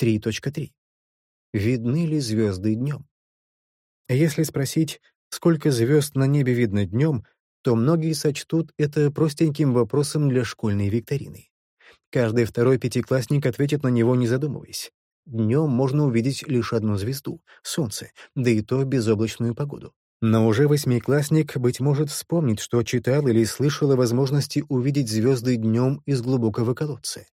3.3. Видны ли звезды днем? Если спросить, сколько звезд на небе видно днем, то многие сочтут это простеньким вопросом для школьной викторины. Каждый второй пятиклассник ответит на него, не задумываясь. Днем можно увидеть лишь одну звезду — Солнце, да и то безоблачную погоду. Но уже восьмиклассник, быть может, вспомнит, что читал или слышал о возможности увидеть звезды днем из глубокого колодца.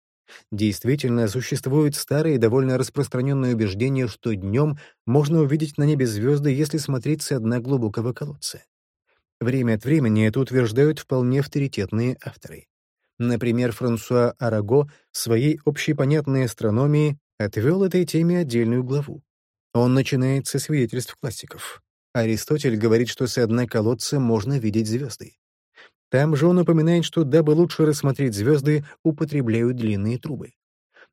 Действительно, существует старое и довольно распространенное убеждение, что днем можно увидеть на небе звезды, если смотреть с дна глубокого колодца. Время от времени это утверждают вполне авторитетные авторы. Например, Франсуа Араго в своей общепонятной астрономии отвел этой теме отдельную главу. Он начинает со свидетельств классиков. Аристотель говорит, что с дна колодца можно видеть звезды. Там же он упоминает, что дабы лучше рассмотреть звезды, употребляют длинные трубы.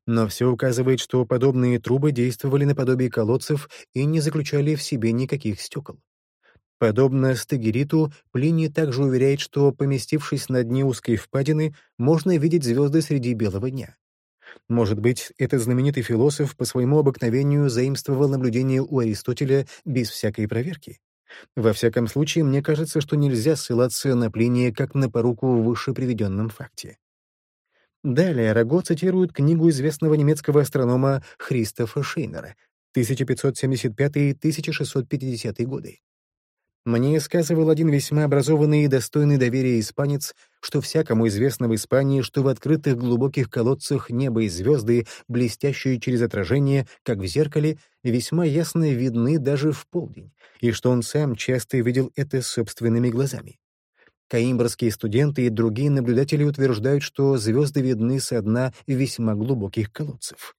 Но все указывает, что подобные трубы действовали наподобие колодцев и не заключали в себе никаких стекол. Подобно Стагериту, Плиний также уверяет, что, поместившись на дне узкой впадины, можно видеть звезды среди белого дня. Может быть, этот знаменитый философ по своему обыкновению заимствовал наблюдения у Аристотеля без всякой проверки? Во всяком случае, мне кажется, что нельзя ссылаться на Плиния как на поруку в выше приведенном факте. Далее Раго цитирует книгу известного немецкого астронома Христофа Шейнера 1575-1650 годы. Мне сказывал один весьма образованный и достойный доверия испанец, что всякому известно в Испании, что в открытых глубоких колодцах небо и звезды, блестящие через отражение, как в зеркале, весьма ясно видны даже в полдень, и что он сам часто видел это собственными глазами. Каимбрские студенты и другие наблюдатели утверждают, что звезды видны со дна весьма глубоких колодцев.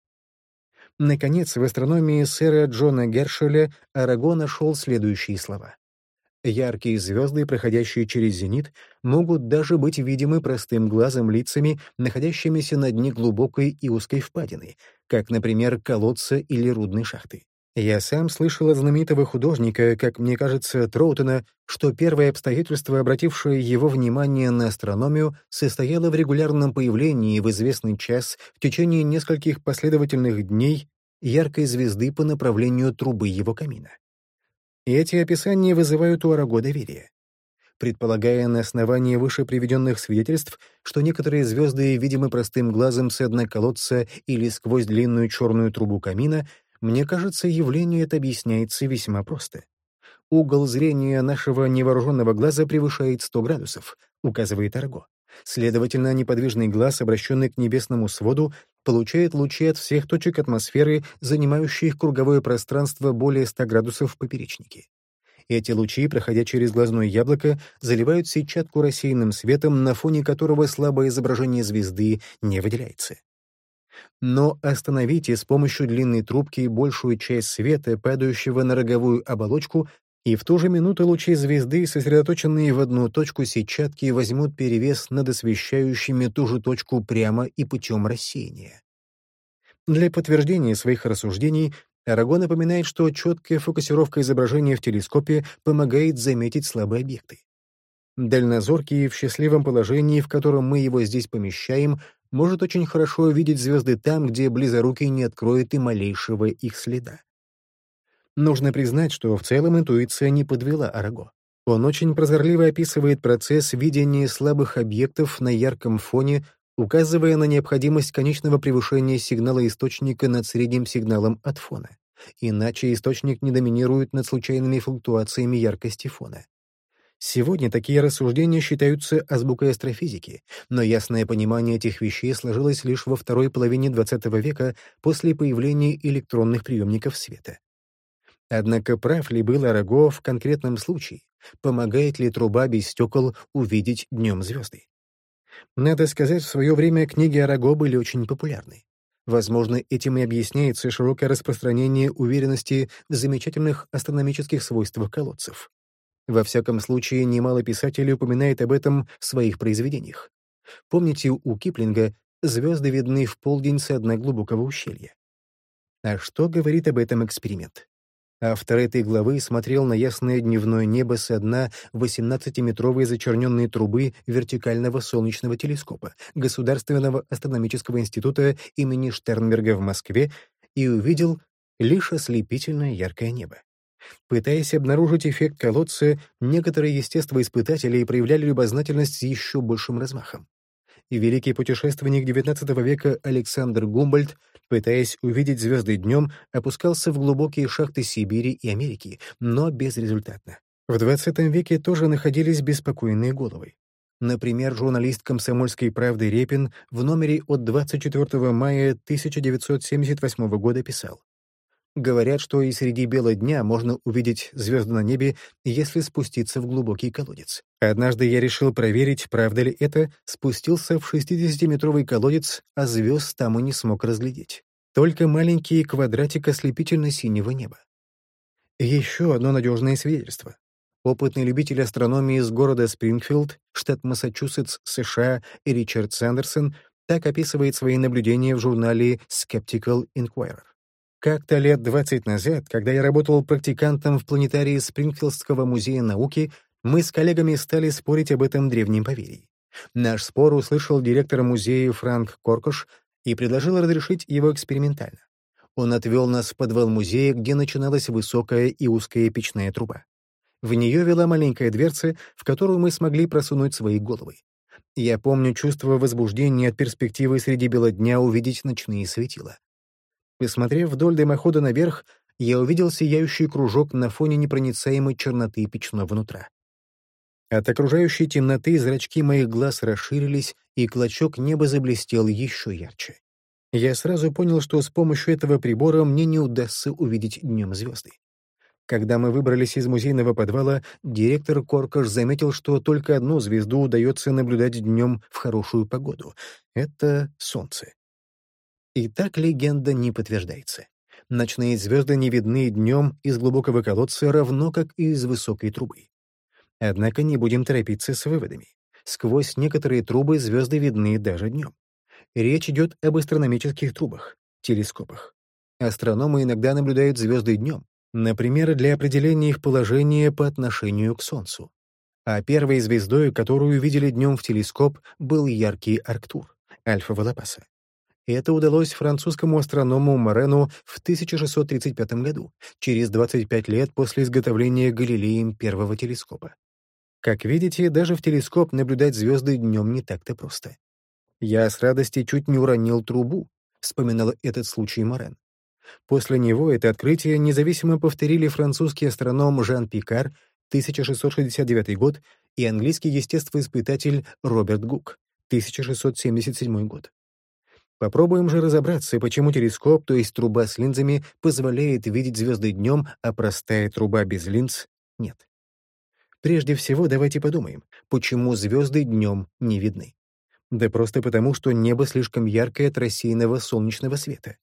Наконец, в астрономии сэра Джона Гершеля Араго нашел следующие слова. Яркие звезды, проходящие через зенит, могут даже быть видимы простым глазом лицами, находящимися на дне глубокой и узкой впадины, как, например, колодца или рудной шахты. Я сам слышал от знаменитого художника, как мне кажется, Троутона, что первое обстоятельство, обратившее его внимание на астрономию, состояло в регулярном появлении в известный час в течение нескольких последовательных дней яркой звезды по направлению трубы его камина. И эти описания вызывают у Араго доверие. Предполагая на основании выше приведенных свидетельств, что некоторые звезды видимы простым глазом с дна колодца или сквозь длинную черную трубу камина, мне кажется, явление это объясняется весьма просто. Угол зрения нашего невооруженного глаза превышает 100 градусов, указывает Арго. Следовательно, неподвижный глаз, обращенный к небесному своду, получает лучи от всех точек атмосферы, занимающих круговое пространство более 100 градусов в поперечнике. Эти лучи, проходя через глазное яблоко, заливают сетчатку рассеянным светом, на фоне которого слабое изображение звезды не выделяется. Но остановите с помощью длинной трубки большую часть света, падающего на роговую оболочку, и в ту же минуту лучи звезды, сосредоточенные в одну точку сетчатки, возьмут перевес над освещающими ту же точку прямо и путем рассеяния. Для подтверждения своих рассуждений Арагон напоминает, что четкая фокусировка изображения в телескопе помогает заметить слабые объекты. Дальнозоркий в счастливом положении, в котором мы его здесь помещаем, может очень хорошо видеть звезды там, где близорукий не откроет и малейшего их следа. Нужно признать, что в целом интуиция не подвела Араго. Он очень прозорливо описывает процесс видения слабых объектов на ярком фоне, указывая на необходимость конечного превышения сигнала источника над средним сигналом от фона. Иначе источник не доминирует над случайными флуктуациями яркости фона. Сегодня такие рассуждения считаются азбукой астрофизики, но ясное понимание этих вещей сложилось лишь во второй половине XX века после появления электронных приемников света. Однако прав ли был Араго в конкретном случае? Помогает ли труба без стекол увидеть днем звезды? Надо сказать, в свое время книги Араго были очень популярны. Возможно, этим и объясняется широкое распространение уверенности в замечательных астрономических свойствах колодцев. Во всяком случае, немало писателей упоминает об этом в своих произведениях. Помните, у Киплинга звезды видны в полдень с дна глубокого ущелья. А что говорит об этом эксперимент? Автор этой главы смотрел на ясное дневное небо со дна 18-метровой зачерненной трубы вертикального солнечного телескопа Государственного астрономического института имени Штернберга в Москве и увидел лишь ослепительное яркое небо. Пытаясь обнаружить эффект колодца, некоторые естествоиспытатели проявляли любознательность с еще большим размахом. И великий путешественник XIX века Александр Гумбольд, пытаясь увидеть звезды днем, опускался в глубокие шахты Сибири и Америки, но безрезультатно. В XX веке тоже находились беспокойные головы. Например, журналист «Комсомольской правды» Репин в номере от 24 мая 1978 года писал Говорят, что и среди бела дня можно увидеть звезды на небе, если спуститься в глубокий колодец. Однажды я решил проверить, правда ли это, спустился в 60-метровый колодец, а звезд там и не смог разглядеть. Только маленькие квадратик ослепительно-синего неба. Еще одно надежное свидетельство. Опытный любитель астрономии из города Спрингфилд, штат Массачусетс, США, Ричард Сандерсон так описывает свои наблюдения в журнале Skeptical Inquirer. Как-то лет 20 назад, когда я работал практикантом в планетарии Спрингфилдского музея науки, мы с коллегами стали спорить об этом древнем поверье. Наш спор услышал директор музея Франк Коркош и предложил разрешить его экспериментально. Он отвел нас в подвал музея, где начиналась высокая и узкая печная труба. В нее вела маленькая дверца, в которую мы смогли просунуть свои головы. Я помню чувство возбуждения от перспективы среди бела дня увидеть ночные светила. Посмотрев вдоль дымохода наверх, я увидел сияющий кружок на фоне непроницаемой черноты печного нутра. От окружающей темноты зрачки моих глаз расширились, и клочок неба заблестел еще ярче. Я сразу понял, что с помощью этого прибора мне не удастся увидеть днем звезды. Когда мы выбрались из музейного подвала, директор Коркаш заметил, что только одну звезду удается наблюдать днем в хорошую погоду — это Солнце. И так легенда не подтверждается. Ночные звезды не видны днем из глубокого колодца, равно как и из высокой трубы. Однако не будем торопиться с выводами. Сквозь некоторые трубы звезды видны даже днем. Речь идет об астрономических трубах, телескопах. Астрономы иногда наблюдают звезды днем, например, для определения их положения по отношению к Солнцу. А первой звездой, которую видели днем в телескоп, был яркий Арктур, Альфа Волопаса и это удалось французскому астроному Морену в 1635 году, через 25 лет после изготовления Галилеем первого телескопа. Как видите, даже в телескоп наблюдать звезды днем не так-то просто. «Я с радости чуть не уронил трубу», — вспоминал этот случай Морен. После него это открытие независимо повторили французский астроном Жан Пикар 1669 год и английский естествоиспытатель Роберт Гук 1677 год. Попробуем же разобраться, почему телескоп, то есть труба с линзами, позволяет видеть звезды днем, а простая труба без линз — нет. Прежде всего, давайте подумаем, почему звезды днем не видны. Да просто потому, что небо слишком яркое от рассеянного солнечного света.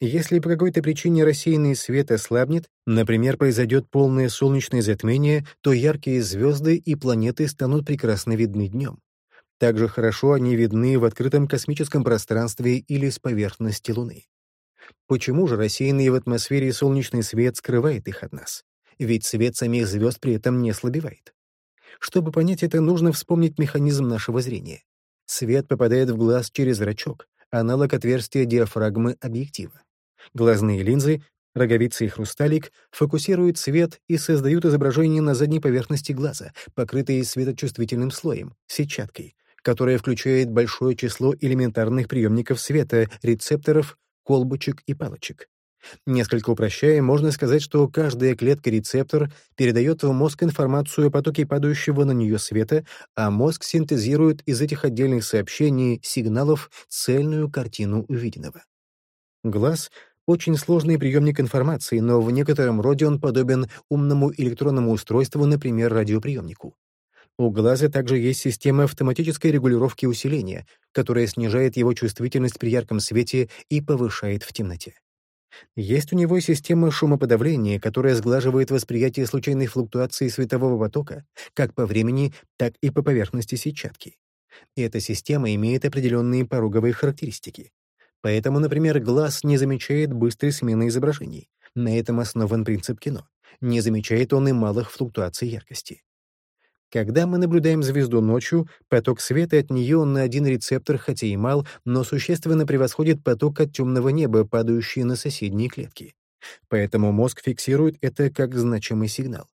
Если по какой-то причине рассеянный свет ослабнет, например, произойдет полное солнечное затмение, то яркие звезды и планеты станут прекрасно видны днем. Также хорошо они видны в открытом космическом пространстве или с поверхности Луны. Почему же рассеянный в атмосфере солнечный свет скрывает их от нас? Ведь свет самих звезд при этом не ослабевает. Чтобы понять это, нужно вспомнить механизм нашего зрения. Свет попадает в глаз через зрачок, аналог отверстия диафрагмы объектива. Глазные линзы, роговицы и хрусталик фокусируют свет и создают изображение на задней поверхности глаза, покрытые светочувствительным слоем, сетчаткой, которая включает большое число элементарных приемников света, рецепторов, колбочек и палочек. Несколько упрощая, можно сказать, что каждая клетка-рецептор передает в мозг информацию о потоке падающего на нее света, а мозг синтезирует из этих отдельных сообщений, сигналов, цельную картину увиденного. Глаз — очень сложный приемник информации, но в некотором роде он подобен умному электронному устройству, например, радиоприемнику. У глаза также есть система автоматической регулировки усиления, которая снижает его чувствительность при ярком свете и повышает в темноте. Есть у него система шумоподавления, которая сглаживает восприятие случайной флуктуации светового потока как по времени, так и по поверхности сетчатки. И эта система имеет определенные пороговые характеристики. Поэтому, например, глаз не замечает быстрой смены изображений. На этом основан принцип кино. Не замечает он и малых флуктуаций яркости. Когда мы наблюдаем звезду ночью, поток света от нее на один рецептор хотя и мал, но существенно превосходит поток от темного неба, падающий на соседние клетки. Поэтому мозг фиксирует это как значимый сигнал.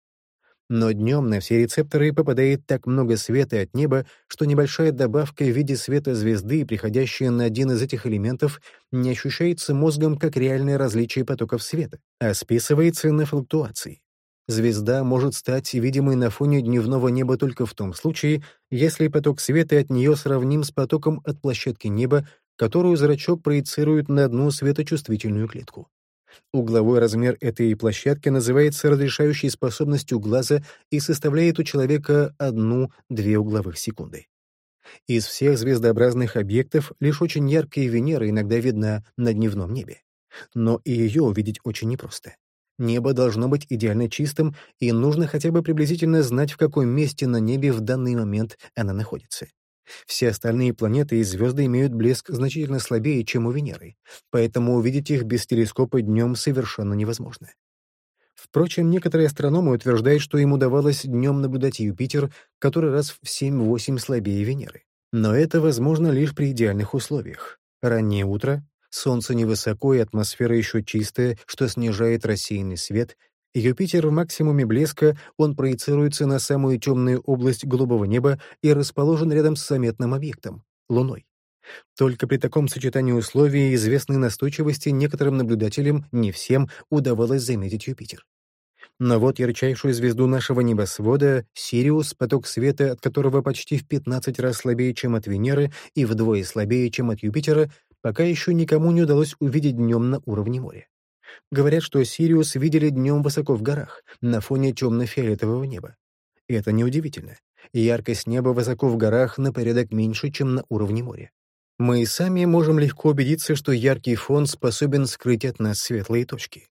Но днем на все рецепторы попадает так много света от неба, что небольшая добавка в виде света звезды, приходящая на один из этих элементов, не ощущается мозгом как реальное различие потоков света, а списывается на флуктуации. Звезда может стать видимой на фоне дневного неба только в том случае, если поток света от нее сравним с потоком от площадки неба, которую зрачок проецирует на одну светочувствительную клетку. Угловой размер этой площадки называется разрешающей способностью глаза и составляет у человека одну-две угловых секунды. Из всех звездообразных объектов лишь очень яркая Венера иногда видна на дневном небе. Но и ее увидеть очень непросто. Небо должно быть идеально чистым, и нужно хотя бы приблизительно знать, в каком месте на небе в данный момент она находится. Все остальные планеты и звезды имеют блеск значительно слабее, чем у Венеры, поэтому увидеть их без телескопа днем совершенно невозможно. Впрочем, некоторые астрономы утверждают, что им удавалось днем наблюдать Юпитер, который раз в 7-8 слабее Венеры. Но это возможно лишь при идеальных условиях. Раннее утро, солнце невысоко и атмосфера еще чистая, что снижает рассеянный свет, Юпитер в максимуме блеска, он проецируется на самую темную область голубого неба и расположен рядом с заметным объектом — Луной. Только при таком сочетании условий известной настойчивости некоторым наблюдателям, не всем, удавалось заметить Юпитер. Но вот ярчайшую звезду нашего небосвода, Сириус, поток света, от которого почти в 15 раз слабее, чем от Венеры, и вдвое слабее, чем от Юпитера, пока еще никому не удалось увидеть днем на уровне моря. Говорят, что Сириус видели днем высоко в горах, на фоне темно-фиолетового неба. И это неудивительно. Яркость неба высоко в горах на порядок меньше, чем на уровне моря. Мы и сами можем легко убедиться, что яркий фон способен скрыть от нас светлые точки.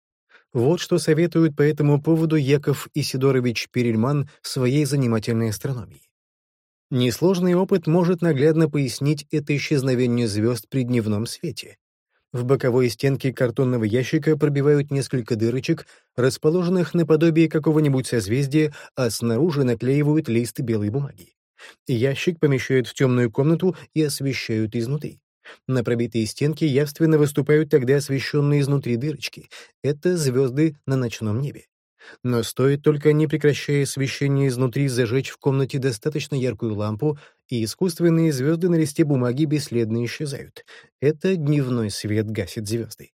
Вот что советует по этому поводу Яков Исидорович Перельман в своей занимательной астрономии. Несложный опыт может наглядно пояснить это исчезновение звезд при дневном свете. В боковой стенке картонного ящика пробивают несколько дырочек, расположенных наподобие какого-нибудь созвездия, а снаружи наклеивают лист белой бумаги. Ящик помещают в темную комнату и освещают изнутри. На пробитые стенки явственно выступают тогда освещенные изнутри дырочки. Это звезды на ночном небе. Но стоит только, не прекращая освещение изнутри, зажечь в комнате достаточно яркую лампу, и искусственные звезды на листе бумаги бесследно исчезают. Это дневной свет гасит звезды.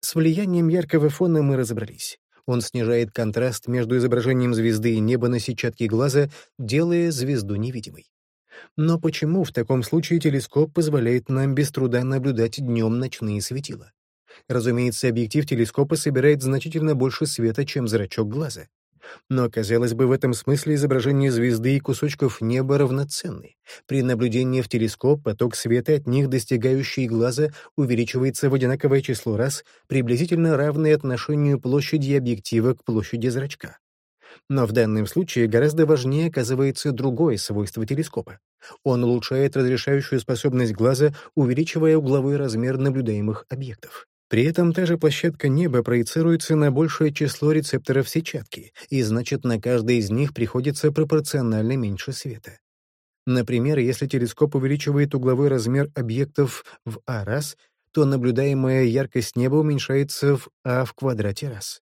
С влиянием яркого фона мы разобрались. Он снижает контраст между изображением звезды и неба на сетчатке глаза, делая звезду невидимой. Но почему в таком случае телескоп позволяет нам без труда наблюдать днем ночные светила? Разумеется, объектив телескопа собирает значительно больше света, чем зрачок глаза. Но, казалось бы, в этом смысле изображение звезды и кусочков неба равноценны. При наблюдении в телескоп поток света от них, достигающий глаза, увеличивается в одинаковое число раз, приблизительно равное отношению площади объектива к площади зрачка. Но в данном случае гораздо важнее оказывается другое свойство телескопа. Он улучшает разрешающую способность глаза, увеличивая угловой размер наблюдаемых объектов. При этом та же площадка неба проецируется на большее число рецепторов сетчатки, и значит, на каждый из них приходится пропорционально меньше света. Например, если телескоп увеличивает угловой размер объектов в А раз, то наблюдаемая яркость неба уменьшается в А в квадрате раз.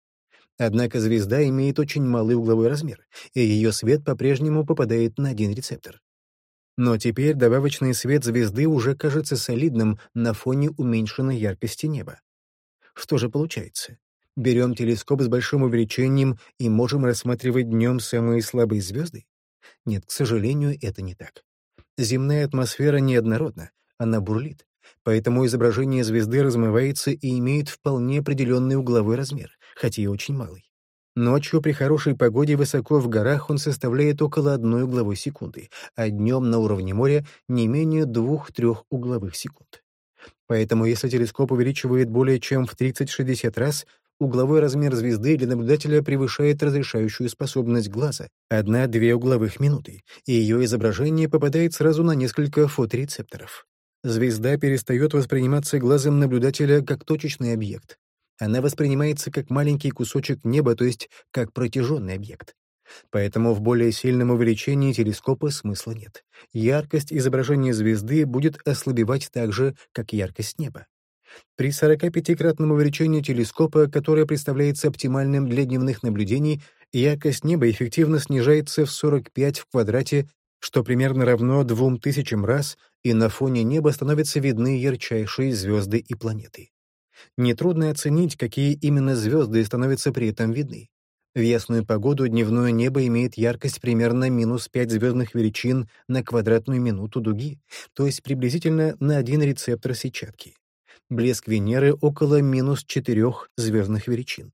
Однако звезда имеет очень малый угловой размер, и ее свет по-прежнему попадает на один рецептор. Но теперь добавочный свет звезды уже кажется солидным на фоне уменьшенной яркости неба. Что же получается? Берем телескоп с большим увеличением и можем рассматривать днем самые слабые звезды? Нет, к сожалению, это не так. Земная атмосфера неоднородна, она бурлит. Поэтому изображение звезды размывается и имеет вполне определенный угловой размер, хотя и очень малый. Ночью при хорошей погоде высоко в горах он составляет около одной угловой секунды, а днем на уровне моря не менее двух-трех угловых секунд. Поэтому если телескоп увеличивает более чем в 30-60 раз, угловой размер звезды для наблюдателя превышает разрешающую способность глаза — 1-2 угловых минуты, и ее изображение попадает сразу на несколько фоторецепторов. Звезда перестает восприниматься глазом наблюдателя как точечный объект. Она воспринимается как маленький кусочек неба, то есть как протяженный объект. Поэтому в более сильном увеличении телескопа смысла нет. Яркость изображения звезды будет ослабевать так же, как яркость неба. При 45-кратном увеличении телескопа, которое представляется оптимальным для дневных наблюдений, яркость неба эффективно снижается в 45 в квадрате, что примерно равно 2000 раз, и на фоне неба становятся видны ярчайшие звезды и планеты. Нетрудно оценить, какие именно звезды становятся при этом видны. В ясную погоду дневное небо имеет яркость примерно минус 5 звездных величин на квадратную минуту дуги, то есть приблизительно на один рецептор сетчатки. Блеск Венеры около минус 4 звездных величин.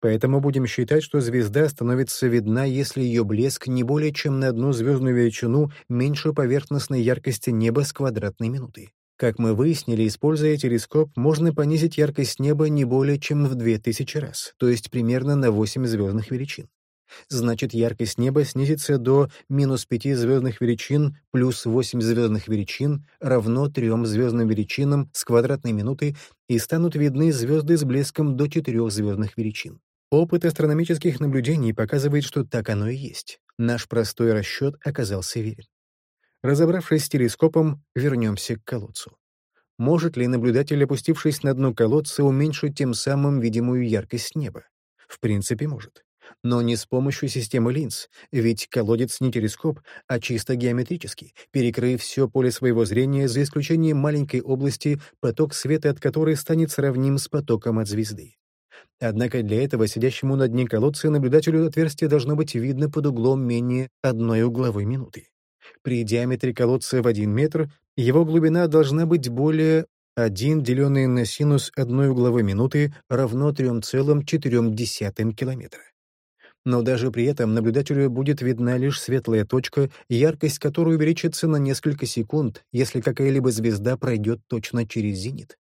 Поэтому будем считать, что звезда становится видна, если ее блеск не более чем на одну звездную величину меньше поверхностной яркости неба с квадратной минуты. Как мы выяснили, используя телескоп, можно понизить яркость неба не более чем в 2000 раз, то есть примерно на 8 звездных величин. Значит, яркость неба снизится до минус 5 звездных величин плюс 8 звездных величин равно 3 звездным величинам с квадратной минуты и станут видны звезды с блеском до 4 звездных величин. Опыт астрономических наблюдений показывает, что так оно и есть. Наш простой расчет оказался верен. Разобравшись с телескопом, вернемся к колодцу. Может ли наблюдатель, опустившись на дно колодца, уменьшить тем самым видимую яркость неба? В принципе, может. Но не с помощью системы линз, ведь колодец не телескоп, а чисто геометрический, перекрыв все поле своего зрения за исключением маленькой области, поток света от которой станет сравним с потоком от звезды. Однако для этого сидящему на дне колодца наблюдателю отверстие должно быть видно под углом менее одной угловой минуты. При диаметре колодца в 1 метр его глубина должна быть более 1, деленное на синус 1 угловой минуты, равно 3,4 километра. Но даже при этом наблюдателю будет видна лишь светлая точка, яркость которой увеличится на несколько секунд, если какая-либо звезда пройдет точно через зенит.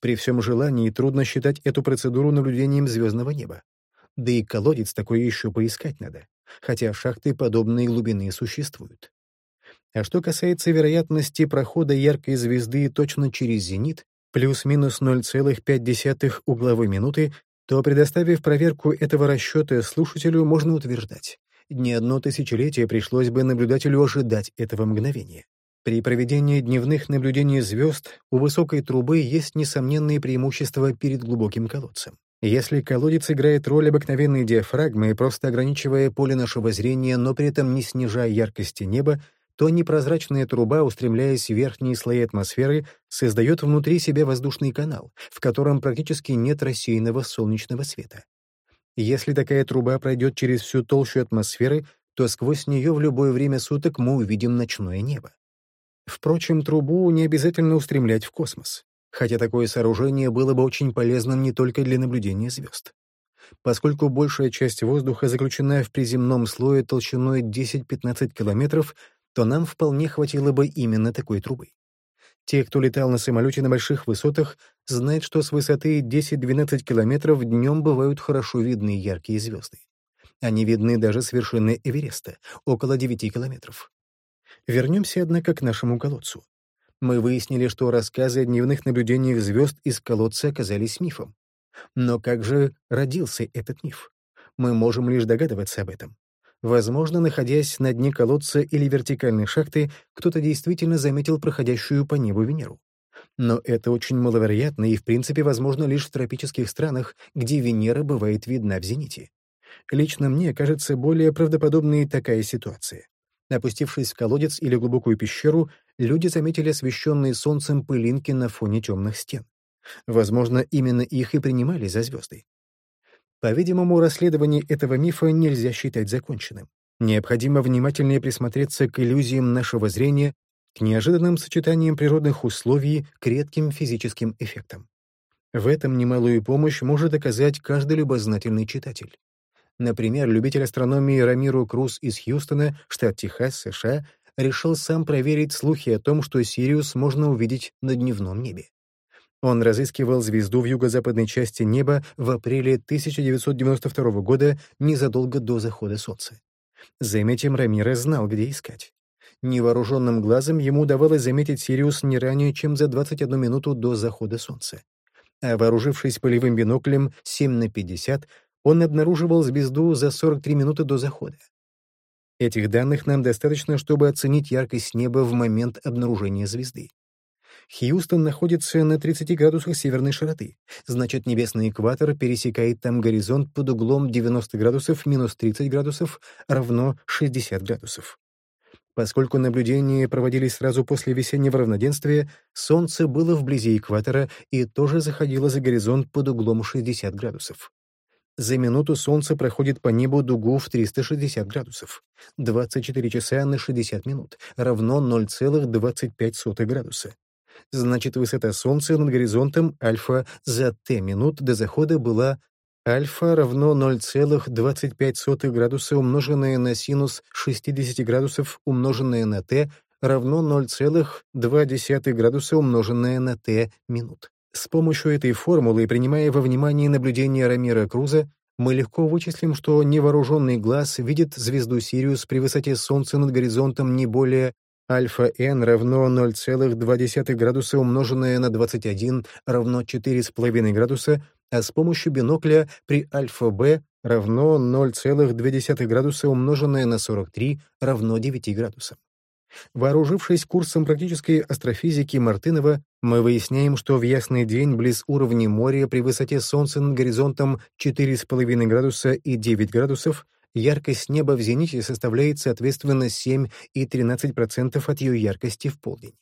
При всем желании трудно считать эту процедуру наблюдением звездного неба. Да и колодец такой еще поискать надо, хотя шахты подобной глубины существуют. А что касается вероятности прохода яркой звезды точно через зенит, плюс-минус 0,5 угловой минуты, то, предоставив проверку этого расчета слушателю, можно утверждать, не одно тысячелетие пришлось бы наблюдателю ожидать этого мгновения. При проведении дневных наблюдений звезд у высокой трубы есть несомненные преимущества перед глубоким колодцем. Если колодец играет роль обыкновенной диафрагмы, просто ограничивая поле нашего зрения, но при этом не снижая яркости неба, то непрозрачная труба, устремляясь в верхние слои атмосферы, создает внутри себя воздушный канал, в котором практически нет рассеянного солнечного света. Если такая труба пройдет через всю толщу атмосферы, то сквозь нее в любое время суток мы увидим ночное небо. Впрочем, трубу не обязательно устремлять в космос, хотя такое сооружение было бы очень полезным не только для наблюдения звезд. Поскольку большая часть воздуха заключена в приземном слое толщиной 10-15 километров, то нам вполне хватило бы именно такой трубы. Те, кто летал на самолете на больших высотах, знают, что с высоты 10-12 километров днем бывают хорошо видны яркие звезды. Они видны даже с вершины Эвереста, около 9 километров. Вернемся, однако, к нашему колодцу. Мы выяснили, что рассказы о дневных наблюдениях звезд из колодца оказались мифом. Но как же родился этот миф? Мы можем лишь догадываться об этом. Возможно, находясь на дне колодца или вертикальной шахты, кто-то действительно заметил проходящую по небу Венеру. Но это очень маловероятно и, в принципе, возможно лишь в тропических странах, где Венера бывает видна в зените. Лично мне кажется более правдоподобной такая ситуация. Опустившись в колодец или глубокую пещеру, люди заметили освещенные солнцем пылинки на фоне темных стен. Возможно, именно их и принимали за звезды. По-видимому, расследование этого мифа нельзя считать законченным. Необходимо внимательнее присмотреться к иллюзиям нашего зрения, к неожиданным сочетаниям природных условий, к редким физическим эффектам. В этом немалую помощь может оказать каждый любознательный читатель. Например, любитель астрономии Рамиру Круз из Хьюстона, штат Техас, США, решил сам проверить слухи о том, что Сириус можно увидеть на дневном небе. Он разыскивал звезду в юго-западной части неба в апреле 1992 года, незадолго до захода Солнца. Заметим, Рамирес знал, где искать. Невооруженным глазом ему удавалось заметить Сириус не ранее, чем за 21 минуту до захода Солнца. А вооружившись полевым биноклем 7 на 50, он обнаруживал звезду за 43 минуты до захода. Этих данных нам достаточно, чтобы оценить яркость неба в момент обнаружения звезды. Хьюстон находится на 30 градусах северной широты, значит, небесный экватор пересекает там горизонт под углом 90 градусов минус 30 градусов равно 60 градусов. Поскольку наблюдения проводились сразу после весеннего равноденствия, Солнце было вблизи экватора и тоже заходило за горизонт под углом 60 градусов. За минуту Солнце проходит по небу дугу в 360 градусов. 24 часа на 60 минут равно 0,25 градуса. Значит, высота Солнца над горизонтом альфа за t минут до захода была альфа равно 0,25 градуса умноженное на синус 60 градусов умноженное на t равно 0,2 градуса умноженное на t минут. С помощью этой формулы, принимая во внимание наблюдения Рамира Круза, мы легко вычислим, что невооруженный глаз видит звезду Сириус при высоте Солнца над горизонтом не более альфа n равно 0,2 градуса умноженное на 21 равно 4,5 градуса, а с помощью бинокля при альфа-b равно 0,2 градуса умноженное на 43 равно 9 градусам. Вооружившись курсом практической астрофизики Мартынова, мы выясняем, что в ясный день близ уровня моря при высоте Солнца над горизонтом 4,5 градуса и 9 градусов яркость неба в зените составляет соответственно 7 и 13% от ее яркости в полдень.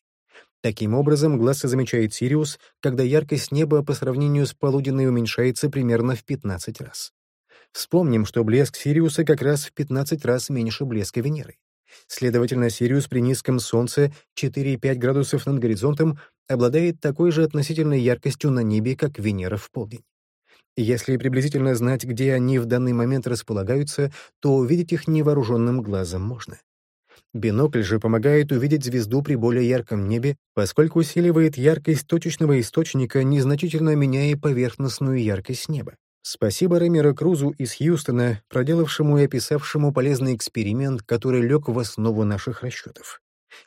Таким образом, глаз замечает Сириус, когда яркость неба по сравнению с полуденной уменьшается примерно в 15 раз. Вспомним, что блеск Сириуса как раз в 15 раз меньше блеска Венеры. Следовательно, Сириус при низком Солнце 4,5 градусов над горизонтом обладает такой же относительной яркостью на небе, как Венера в полдень. Если приблизительно знать, где они в данный момент располагаются, то увидеть их невооруженным глазом можно. Бинокль же помогает увидеть звезду при более ярком небе, поскольку усиливает яркость точечного источника, незначительно меняя поверхностную яркость неба. Спасибо Рэмеру Крузу из Хьюстона, проделавшему и описавшему полезный эксперимент, который лег в основу наших расчетов.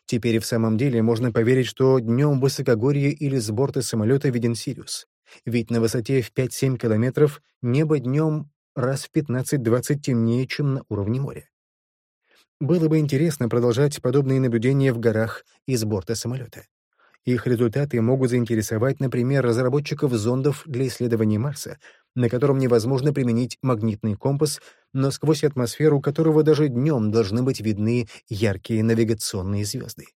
Теперь в самом деле можно поверить, что днем высокогорье или с борта самолета виден Сириус. Ведь на высоте в 5-7 километров небо днем раз в 15-20 темнее, чем на уровне моря. Было бы интересно продолжать подобные наблюдения в горах и с борта самолета. Их результаты могут заинтересовать, например, разработчиков зондов для исследования Марса, на котором невозможно применить магнитный компас, но сквозь атмосферу которого даже днем должны быть видны яркие навигационные звезды.